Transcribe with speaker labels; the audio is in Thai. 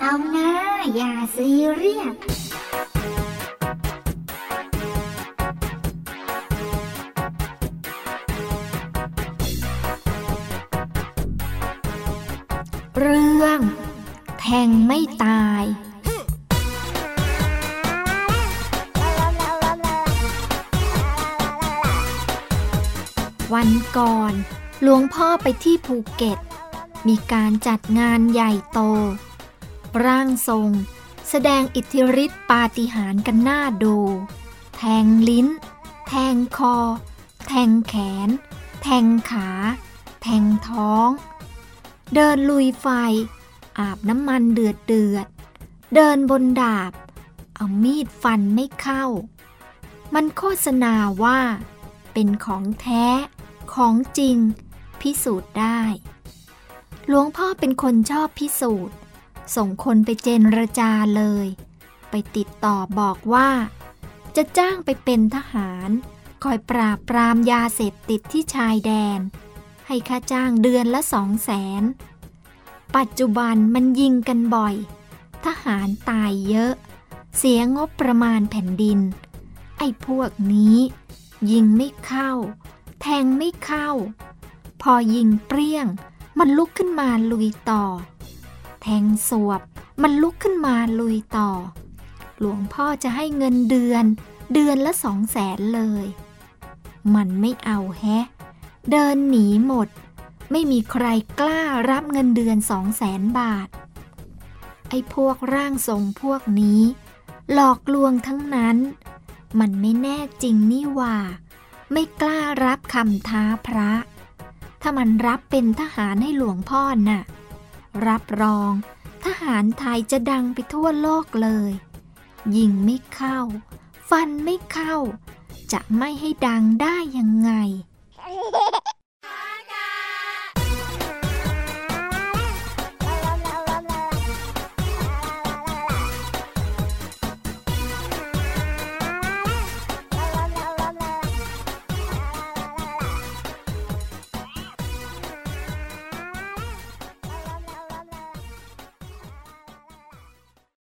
Speaker 1: เอย่าซีเรียสเรื่อง แทงไม่ตายวันก่อน หลวงพ่อไปที่ภูเก็ต มีการจัดงานใหญ่โต ร่างทรง แสดงอิทธิฤทธิปาฏิหาริย์กันหน้าดู แทงลิ้น แทงคอ แทงแขน แทงขา แทงท้อง เดินลุยไฟ อาบน้ำมันเดือดเดือด เดินบนดาบ เอามีดฟันไม่เข้า มันโฆษณาว่า เป็นของแท้ ของจริง พิสูจน์ได้ หลวงพ่อเป็นคนชอบพิสูจน์ ส่งคนไปเจนรจาเลย ไปติดต่อบอกว่า จะจ้างไปเป็นทหาร คอยปราบปรามยาเสพติดที่ชายแดน ให้ค่าจ้างเดือนละสองแสน ปัจจุบันมันยิงกันบ่อย ทหารตายเยอะ เสียงบประมาณแผ่นดิน ไอ้พวกนี้ ยิงไม่เข้า แทงไม่เข้า พอยิงเปรี้ยง มันลุกขึ้นมาลุยต่อ แทงสวบ มันลุกขึ้นมาลุยต่อ หลวงพ่อจะให้เงินเดือน เดือนละสองแสนเลย มันไม่เอาแฮะ เดินหนีหมด ไม่มีใครกล้ารับเงินเดือนสองแสนบาท ไอ้พวกร่างทรงพวกนี้ หลอกลวงทั้งนั้น มันไม่แน่จริงนี่หว่า ไม่กล้ารับคำท้าพระ ถ้ามันรับเป็นทหารให้หลวงพ่อน่ะ รับรอง ทหารไทยจะดังไปทั่วโลกเลย ยิงไม่เข้า ฟันไม่เข้า จะไม่ให้ดังได้ยังไง